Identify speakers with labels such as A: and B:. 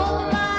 A: all my.